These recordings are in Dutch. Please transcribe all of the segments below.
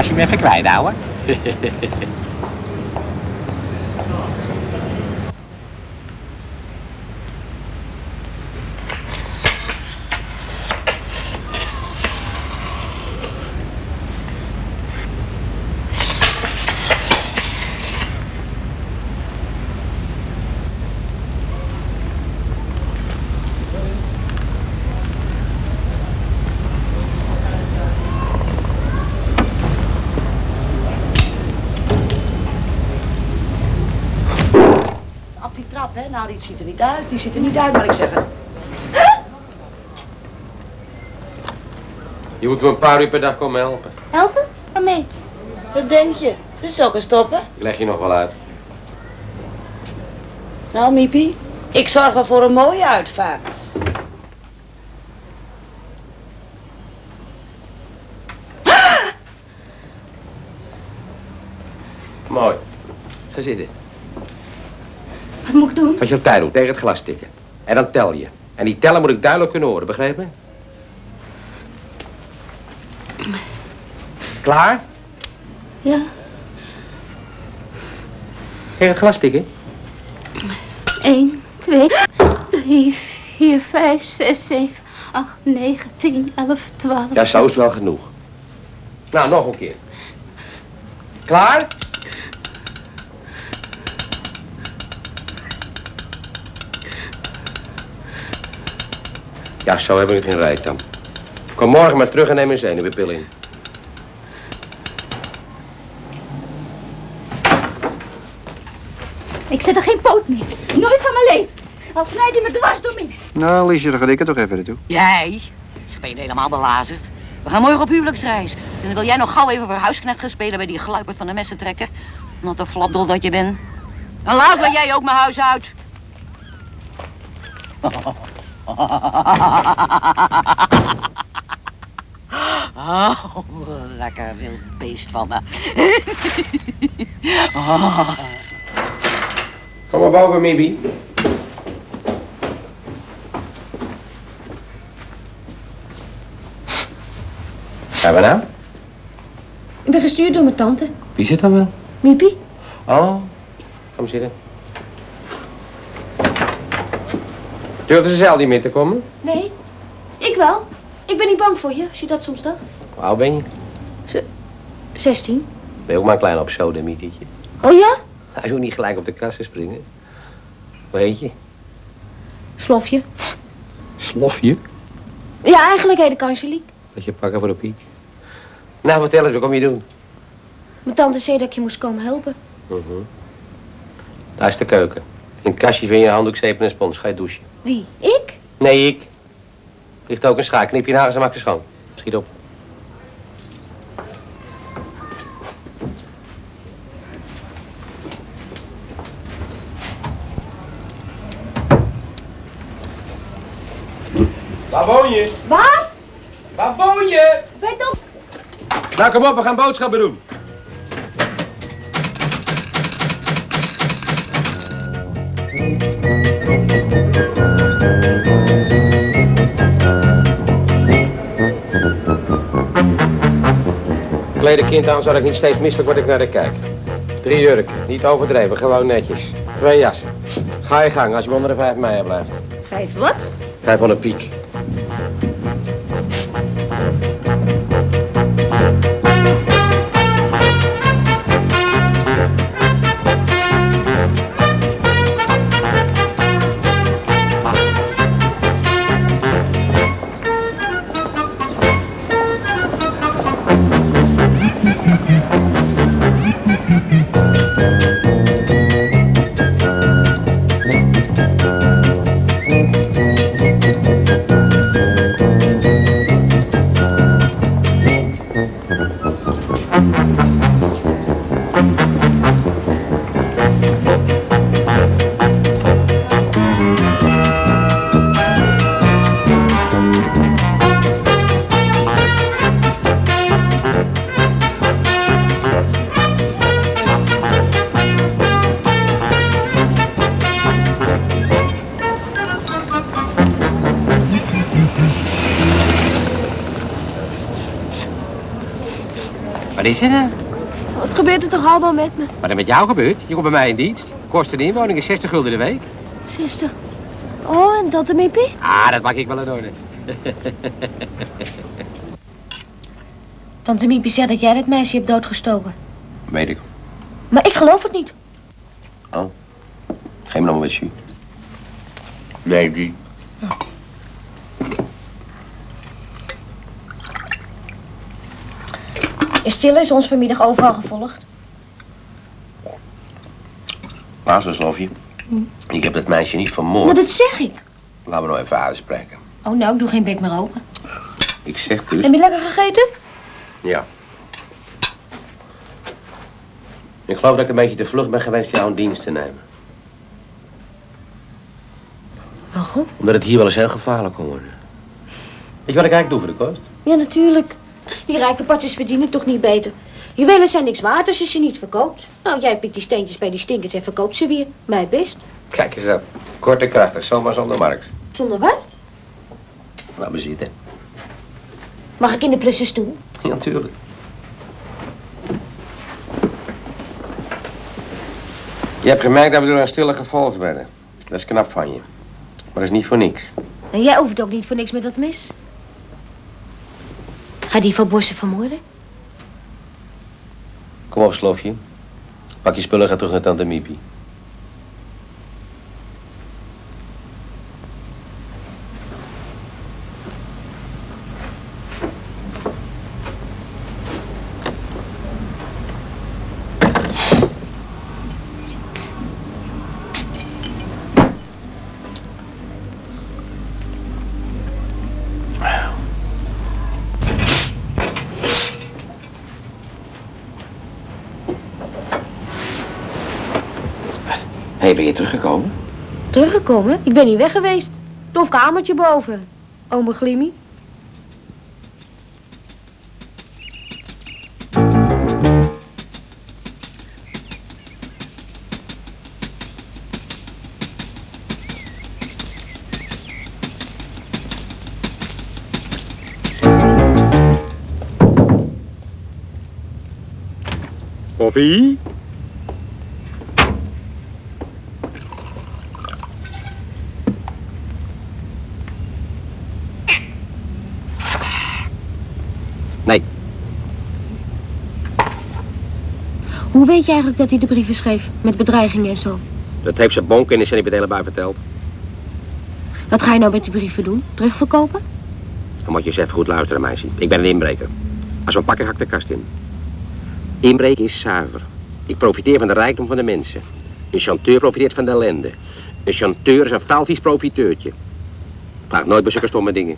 Als je me even kwijt, ouwe. Op die trap, hè? Nou, die ziet er niet uit. Die ziet er niet uit, maar ik zeg het. Je moet me een paar uur per dag komen helpen. Helpen? Waarmee? Wat denk je? De sokken stoppen? Ik leg je nog wel uit. Nou, Miepie, ik zorg wel voor een mooie uitvaart. Mooi. Ga zitten. Wat moet ik doen? Als je op tijd doet, tegen het glas tikken. En dan tel je. En die tellen moet ik duidelijk kunnen horen, begrepen? Klaar? Ja. Tegen het glas tikken? 1, 2, 3, 4, 5, 6, 7, 8, 9, 10, 11, 12. Ja, zo is het wel genoeg. Nou, nog een keer. Klaar? Ja, zo heb ik geen rijkdom. Kom morgen maar terug en neem een zenuwpil in. Ik zet er geen poot meer. Nooit van mijn leven. Al snijdt hij me dwars door midden. Nou, Liesje, dan ga ik er toch even naartoe. Jij? Ze ben je helemaal belazerd. We gaan morgen op huwelijksreis. En dan wil jij nog gauw even voor huisknecht gaan spelen bij die gluipert van de messen trekken. Wat een flapdol dat je bent. En later jij ook mijn huis uit. Oh, lekker wild beest van me. Oh. Kom maar boven, Mibi. Gaan we nou? Ik ben gestuurd door mijn tante. Wie zit dan wel? Miepie? Oh, kom zitten. Durfde ze zelf niet mee te komen? Nee. Ik wel. Ik ben niet bang voor je, als je dat soms dacht. Hoe oud ben je? 16. Ben je ook maar een klein opsodemietietje? Oh ja? Hij moet niet gelijk op de kassen springen. Hoe heet je? Slofje. Slofje? Ja, eigenlijk heet ik Angelique. Dat je pakken voor de piek. Nou, vertel eens, wat kom je doen? Mijn tante zei dat ik je moest komen helpen. Mhm. Daar is de keuken. In het kastje vind je een handdoek, zeep en een spons. Ga je douchen. Wie? Ik? Nee, ik. Ligt ook een schaar. Knip je nagels en maak ze schoon. Schiet op. Waar woon je? Waar? Waar woon je? Bij Dok. Nou, kom op, we gaan boodschappen doen. Een kind aan, zodat ik niet steeds misselijk word ik naar de kijk. Drie jurken, niet overdreven, gewoon netjes. Twee jassen. Ga je gang als je onder de vijf mei blijft. Vijf wat? Vijf van een piek. Wat gebeurt er toch allemaal met me? Wat er met jou gebeurt? Je komt bij mij in dienst. Kost een inwoning is 60 gulden de week. 60. Oh, en dat ermee Miepie? Ah, dat maak ik wel in orde. Tante Miepie zegt dat jij dat meisje hebt doodgestoken. Weet ik. Maar ik geloof het niet. Oh. Geef me maar wat jus. Nee, die. Is Stille is ons vanmiddag overal gevolgd? Luister, Slofje. Ik heb dat meisje niet vermoord. Nou, dat zeg ik. Laten we nou even uitspreken. Oh, nou, ik doe geen bek meer open. Ik zeg dus... Heb je lekker gegeten? Ja. Ik geloof dat ik een beetje te vlug ben geweest jou in dienst te nemen. Waarom? Omdat het hier wel eens heel gevaarlijk kon worden. Weet je wat ik eigenlijk doe voor de kost? Ja, natuurlijk. Die rijke patjes verdienen toch niet beter. Juwelen zijn niks waard als je ze niet verkoopt. Nou, jij pikt die steentjes bij die stinkers en verkoopt ze weer. Mij best. Kijk eens op. Kort en krachtig, zomaar zonder markt. Zonder wat? Laat me zitten. Mag ik in de plussen stoel? Ja, natuurlijk. Je hebt gemerkt dat we door een stille gevolgd werden. Dat is knap van je. Maar dat is niet voor niks. En jij hoeft ook niet voor niks met dat mes. Ga die van Bossen vermoorden? Kom op, Slofje. Pak je spullen en ga terug naar tante Miepie. Ben je teruggekomen? Teruggekomen? Ik ben niet weg geweest. Tof kamertje boven. Ome Glimmy. Koffie? Nee. Hoe weet je eigenlijk dat hij de brieven schreef? Met bedreigingen en zo. Dat heeft ze bonk in de Sennepedele bij verteld. Wat ga je nou met die brieven doen? Terugverkopen? Dan moet je zegt goed luisteren, meisje. Ik ben een inbreker. Als we pakken, ga ik de kast in. Inbreken is zuiver. Ik profiteer van de rijkdom van de mensen. Een chanteur profiteert van de ellende. Een chanteur is een faalvies profiteurtje. Vraag nooit bij zulke stomme dingen.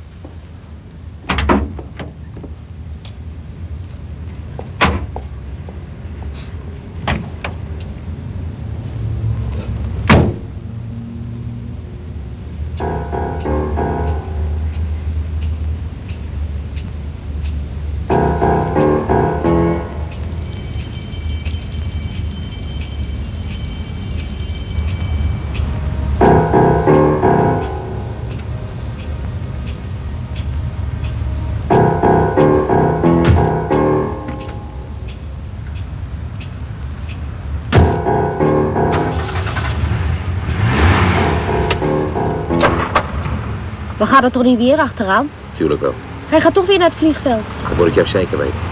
We gaan er toch niet weer achteraan? Tuurlijk wel. Hij gaat toch weer naar het vliegveld. Dat moet ik jou zeker weten.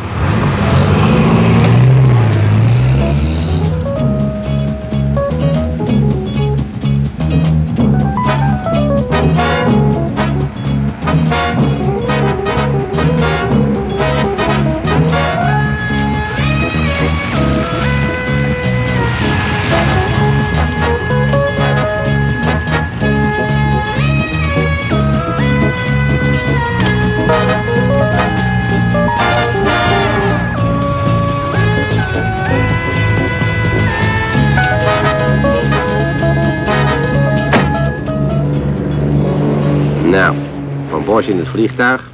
Vliegtuig.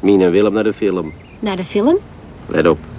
Mien en Willem naar de film. Naar de film? Let op.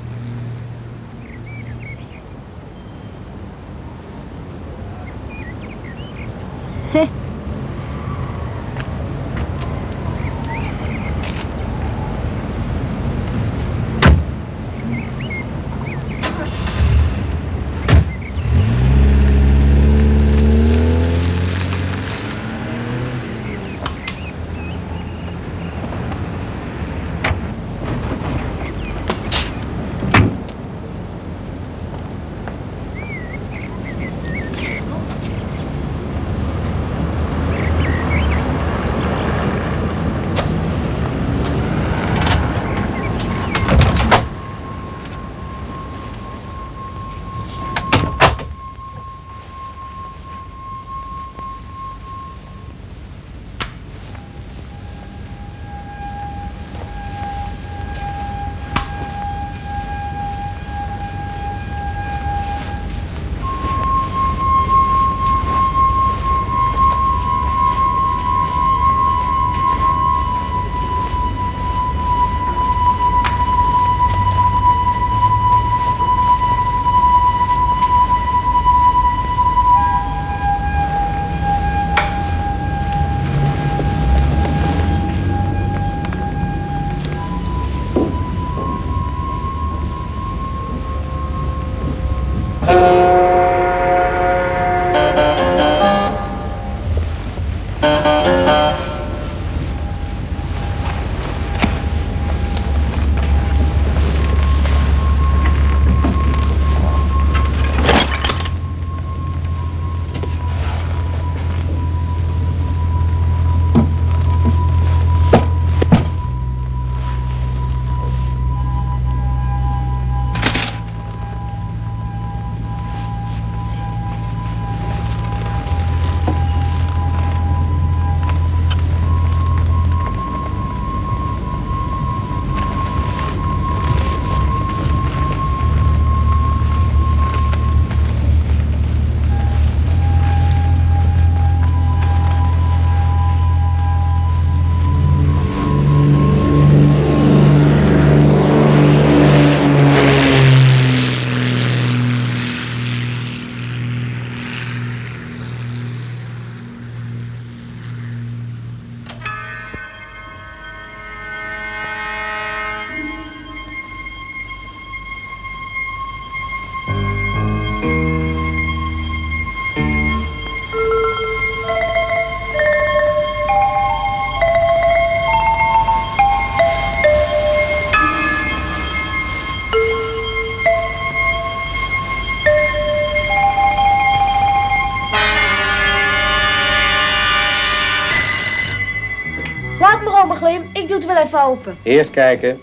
doe. Eerst kijken.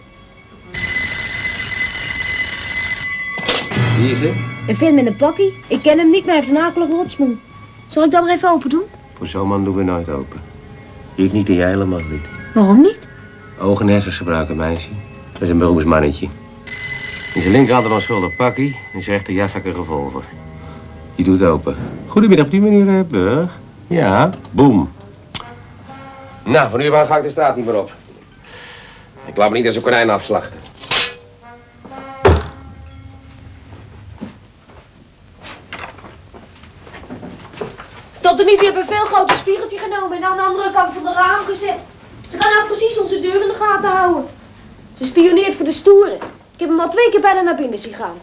Wie is het? Een vent met een pakkie. Ik ken hem niet, maar hij heeft een akelige rotsmoen. Zal ik dan maar even open doen? Voor zo'n man doen we nooit open. Ik niet en jij helemaal niet. Waarom niet? Ogen en hersens gebruiken, meisje. Dat is een beroemsmannetje. In zijn linkerhand een onschuldig pakkie. In zijn rechter jaszak een revolver. Die doet open. Goedemiddag, op die manier, Burg. Ja, boem. Nou, van nu af aan ga ik de straat niet meer op. Laat me niet als een konijn afslachten. Tot en Miepie hebben een veel groter spiegeltje genomen en aan de andere kant van de raam gezet. Ze gaan nou precies onze deur in de gaten houden. Ze spioneert voor de stoeren. Ik heb hem al twee keer bijna naar binnen zien gaan.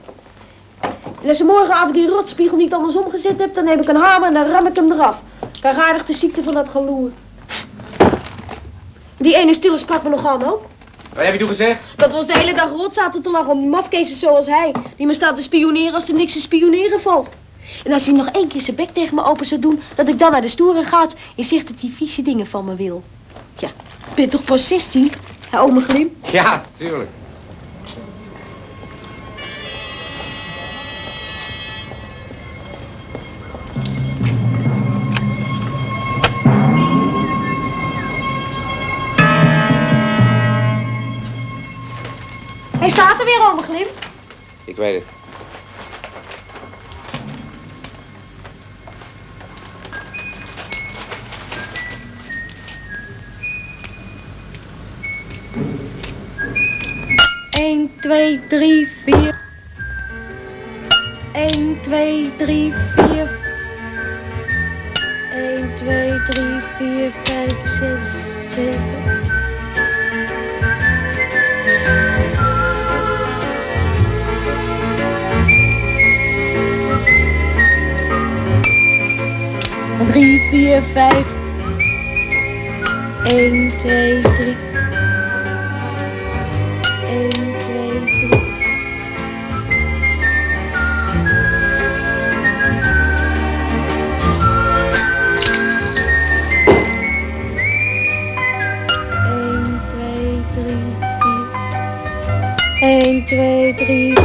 En als ze morgenavond die rotspiegel niet andersom gezet hebt, dan neem ik een hamer en dan ram ik hem eraf. Krijg aardig de ziekte van dat geloer. Die ene stille sprak me nog aan ook. Wat heb je toen gezegd? Dat we ons de hele dag rot zaten te lachen om mafkezen zoals hij. Die me staat te spioneren als er niks te spioneren valt. En als hij nog één keer zijn bek tegen me open zou doen, dat ik dan naar de stoere gaat en zegt dat hij vieze dingen van me wil. Tja, ik ben toch pas 16? Hè, ome Glim? Ja, tuurlijk. Er weer, ome Glim. Ik weet het. Eén, twee, drie, vier. Eén, twee, drie, vier. Eén, twee, drie, vier, vijf, zes, zeven. Drie, vier, vijf. Eén, twee, drie. Eén, twee, drie. Eén, twee, drie, vier. Eén, twee, drie.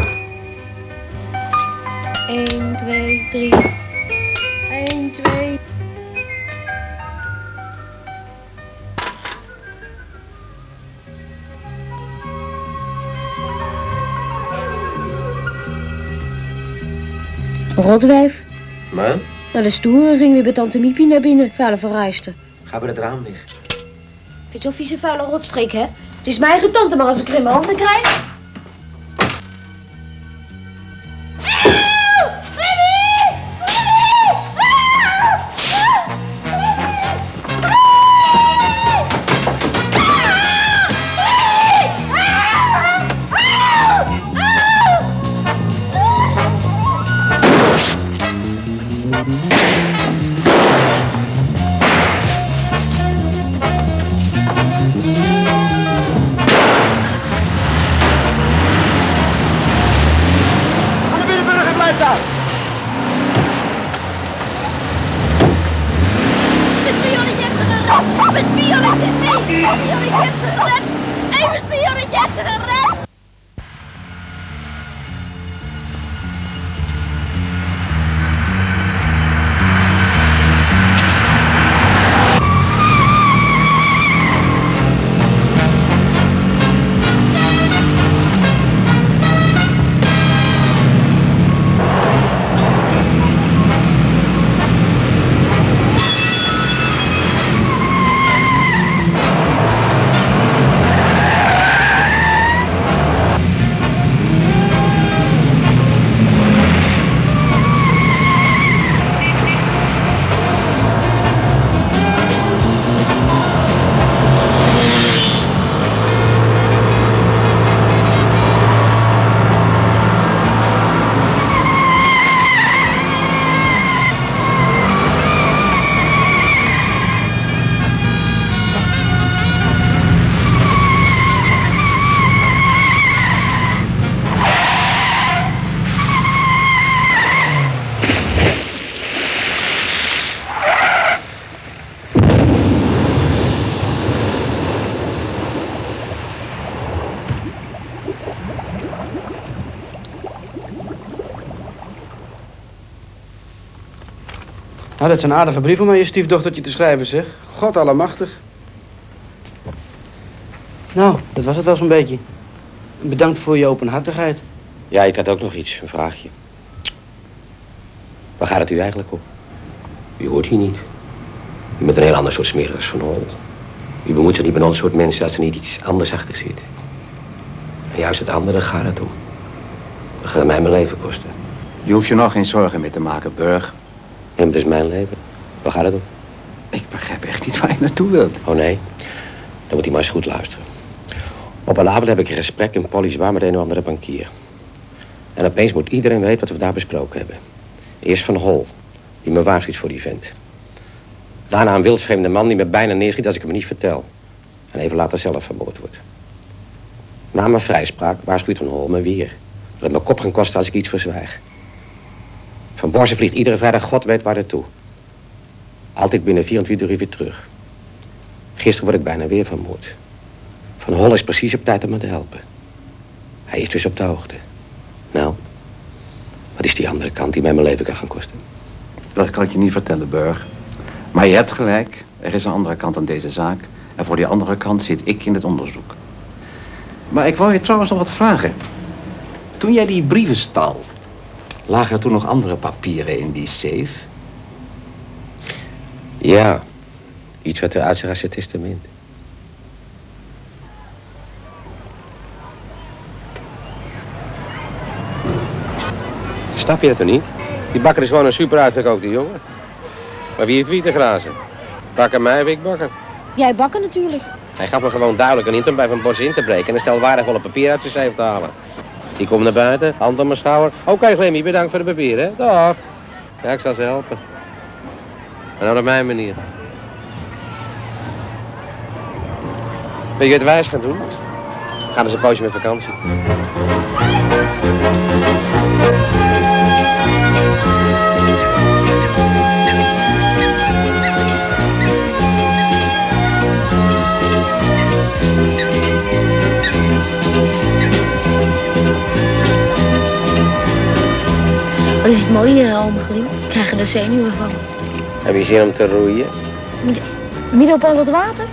Maar? Naar de stoer ging weer bij tante Miepie naar binnen, vuile verrijster. Ga bij het raam weg. Vind je zo'n vieze vuile rotstreek, hè? Het is mijn eigen tante, maar als ik er in mijn handen krijg... dat is een aardige brief om aan je stiefdochtertje te schrijven, zeg. God allemachtig. Nou, dat was het wel zo'n beetje. Bedankt voor je openhartigheid. Ja, ik had ook nog iets, een vraagje. Waar gaat het u eigenlijk om? U hoort hier niet. U bent een heel ander soort smerigers van hol. U bemoeit zich niet met ons soort mensen als er niet iets anders achter zit. En juist het andere gaat het om. Dat gaat mij mijn leven kosten. Je hoeft je nog geen zorgen mee te maken, Burg. Het is mijn leven. Waar gaat het om? Ik begrijp echt niet waar je naartoe wilt. Oh nee, dan moet hij maar eens goed luisteren. Op een avond heb ik een gesprek in Polly's bar met een of andere bankier. En opeens moet iedereen weten wat we daar besproken hebben. Eerst Van Hol, die me waarschuwt voor die vent. Daarna een wildvreemde man die me bijna neerschiet als ik hem niet vertel. En even later zelf vermoord wordt. Na mijn vrijspraak waarschuwt Van Hol me weer. Dat het me kop gaan kosten als ik iets verzwijg. Van Borsen vliegt iedere vrijdag god weet waar naartoe. Altijd binnen 24 uur weer terug. Gisteren word ik bijna weer vermoord. Van Hol is precies op tijd om me te helpen. Hij is dus op de hoogte. Nou, wat is die andere kant die mij mijn leven kan gaan kosten? Dat kan ik je niet vertellen, Burg. Maar je hebt gelijk. Er is een andere kant aan deze zaak. En voor die andere kant zit ik in het onderzoek. Maar ik wou je trouwens nog wat vragen. Toen jij die brieven stal... lagen er toen nog andere papieren in die safe? Ja, iets wat eruit ziet als het testament. Snap je dat er niet? Die bakker is gewoon een super uitgekookte jongen. Maar wie heeft wie te grazen? Bakker mij of ik bakker? Jij bakken natuurlijk. Hij gaf me gewoon duidelijk een hint om bij Van Bos in te breken... en een stel waardevolle papier uit zijn safe te halen. Die komt naar buiten, hand op mijn schouder. Oké, Glemmy, bedankt voor de papieren? Dag. Ja, ik zal ze helpen. Maar nou op mijn manier. Weet je wat wij eens gaan doen? Gaan eens een poosje met vakantie. Mooie krijg er de zenuwen van. Heb je zin om te roeien? Midden op al dat water?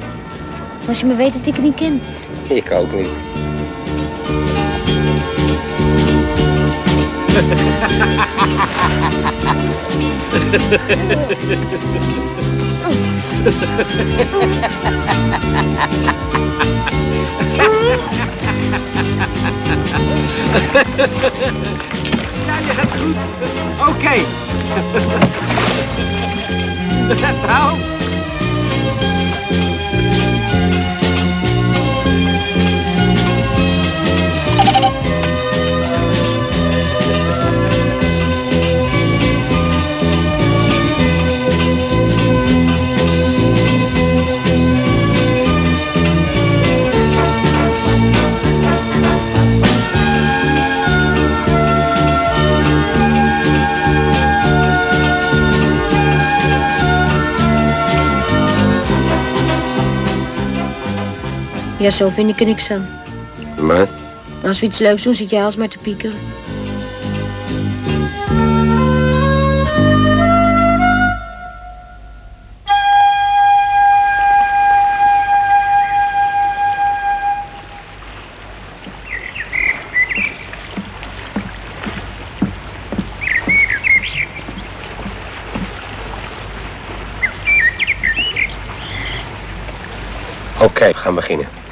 Als je me weet dat ik het niet ken. Ik ook niet. Ja, je gaat goed. Oké. nou. Ja, zo vind ik er niks aan. Maar? Als we iets leuks doen, zit jij alsmaar te piekeren. Oké, we gaan beginnen.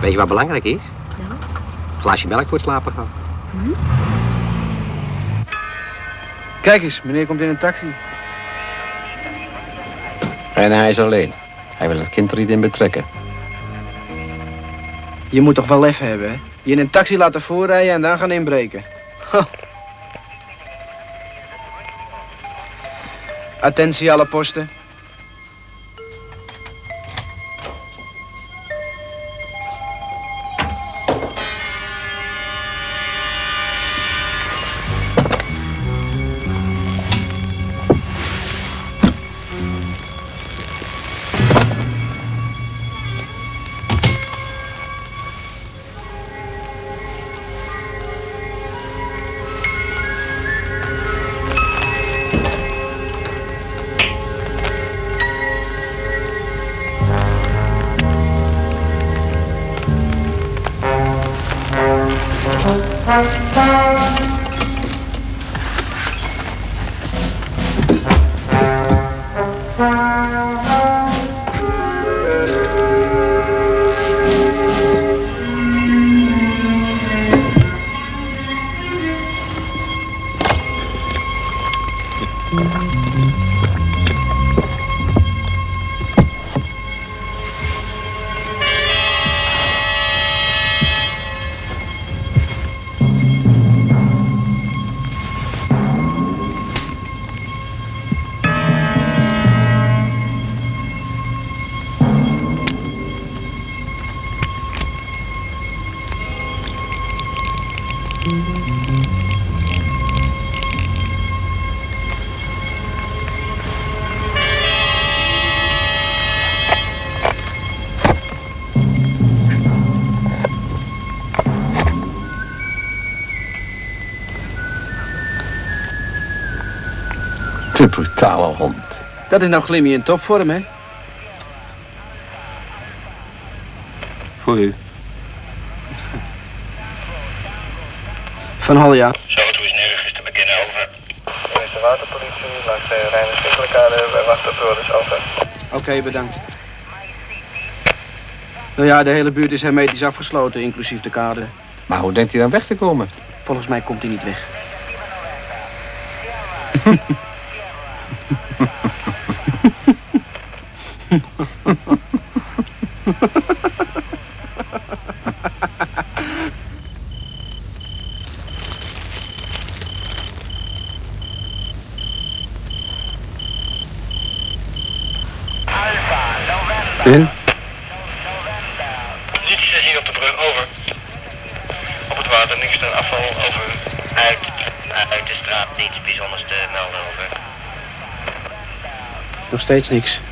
Weet je wat belangrijk is? Nou? Glaasje melk voor het slapen gaan. Kijk eens, meneer komt in een taxi. En hij is alleen. Hij wil het kind er niet in betrekken. Je moet toch wel lef hebben, hè? Je in een taxi laten voorrijden en dan gaan inbreken. Ha. Attentie alle posten. Brutale hond. Dat is nou Glimmy in topvorm, hè? Voor u. Van Halja. Zo, is nergens te beginnen over. Minister Waterpolitie, langs de Rijnse Stikkelkade, bij wachtoporders, over. Oké, bedankt. Nou ja, de hele buurt is hermetisch afgesloten, inclusief de kade. Maar hoe denkt hij dan weg te komen? Volgens mij komt hij niet weg. En? Steeds niks.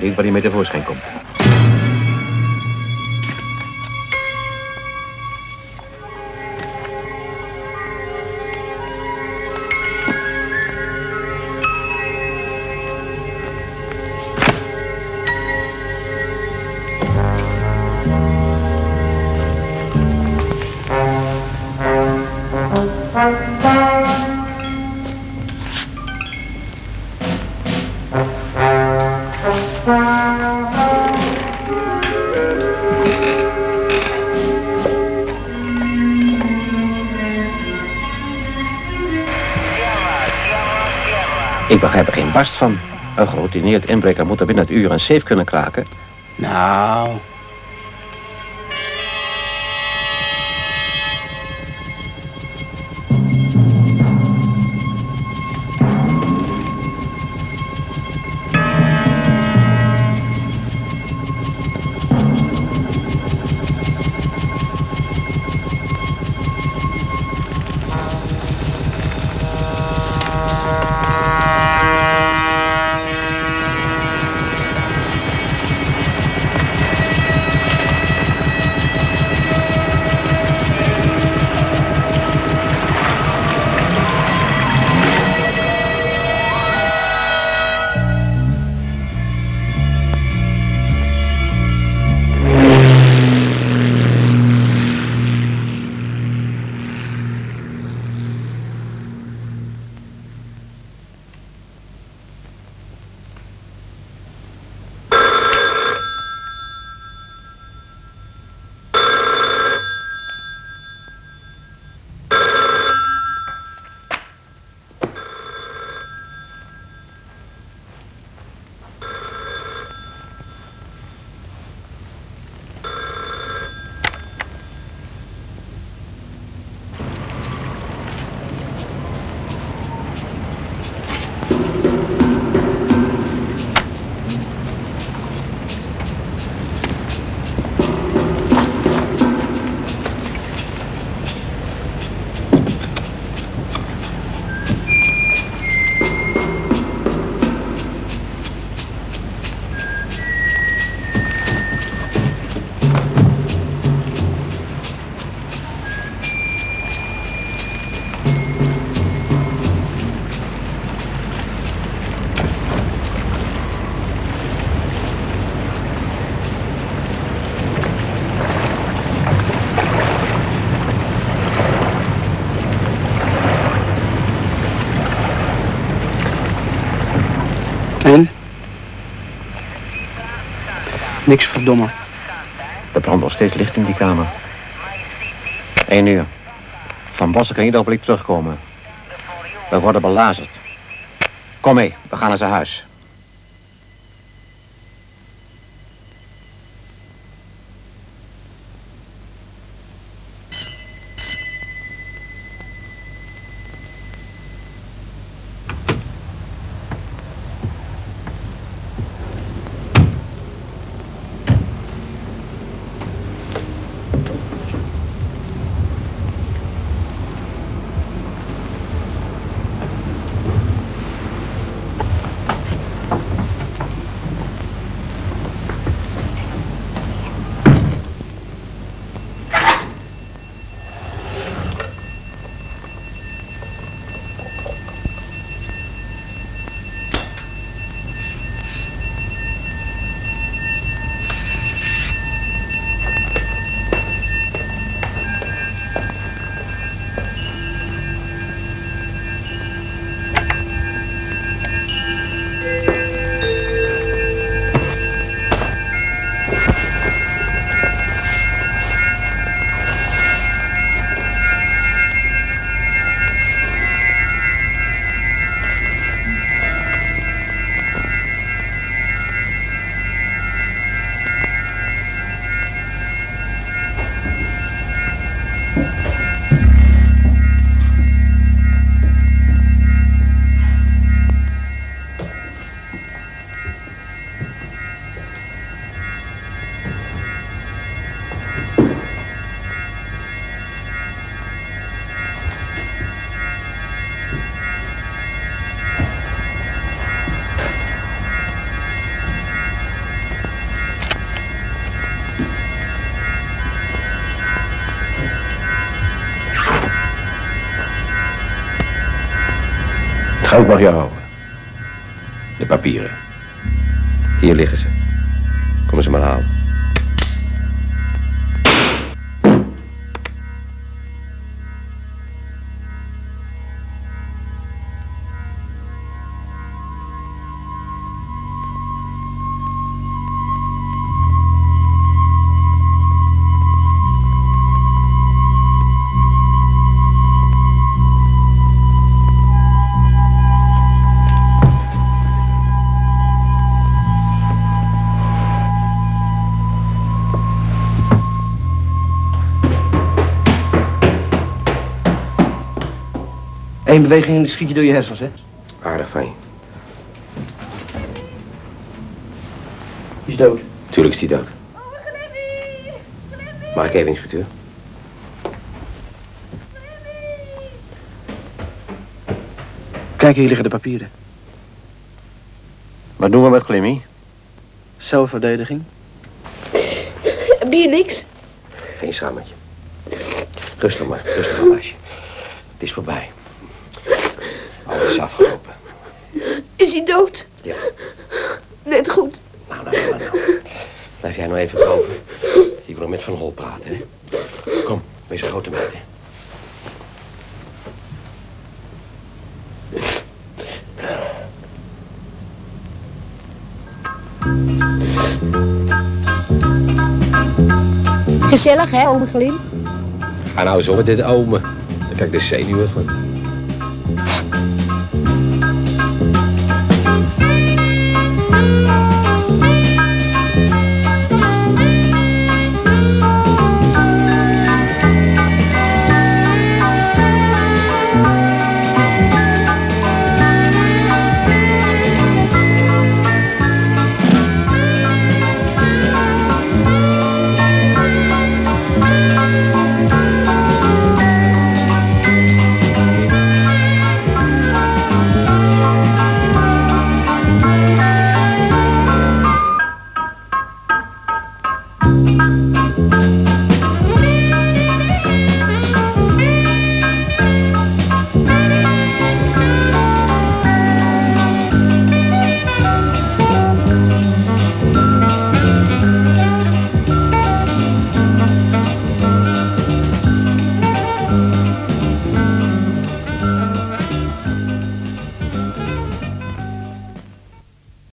ding waar je mee tevoorschijn komt. Van. Een geroutineerd inbreker moet er binnen het uur een safe kunnen kraken. Nou, verdomme. Er brandt nog steeds licht in die kamer. Eén uur. Van Bossen kan ieder ogenblik terugkomen. We worden belazerd. Kom mee, we gaan naar zijn huis. Beweging en dan schiet je door je hersens, hè? Aardig van je. Die is dood. Tuurlijk is die dood. Mag ik even, inspecteur? Kijk, hier liggen de papieren. Wat doen we met Glimmy? Zelfverdediging. Heb je niks? Geen samentje. Rustig maar, rustig maar, meisje. Het is voorbij. Alles is afgelopen. Is hij dood? Ja. Net goed. Nou, nou, nou, nou. Blijf jij nou even boven. Ik wil nog met Van Hol praten, hè. Kom, wees een grote meid, hè. Gezellig, hè, ome Glim? Ga nou eens om met dit omen. Daar krijg ik de zenuwen van.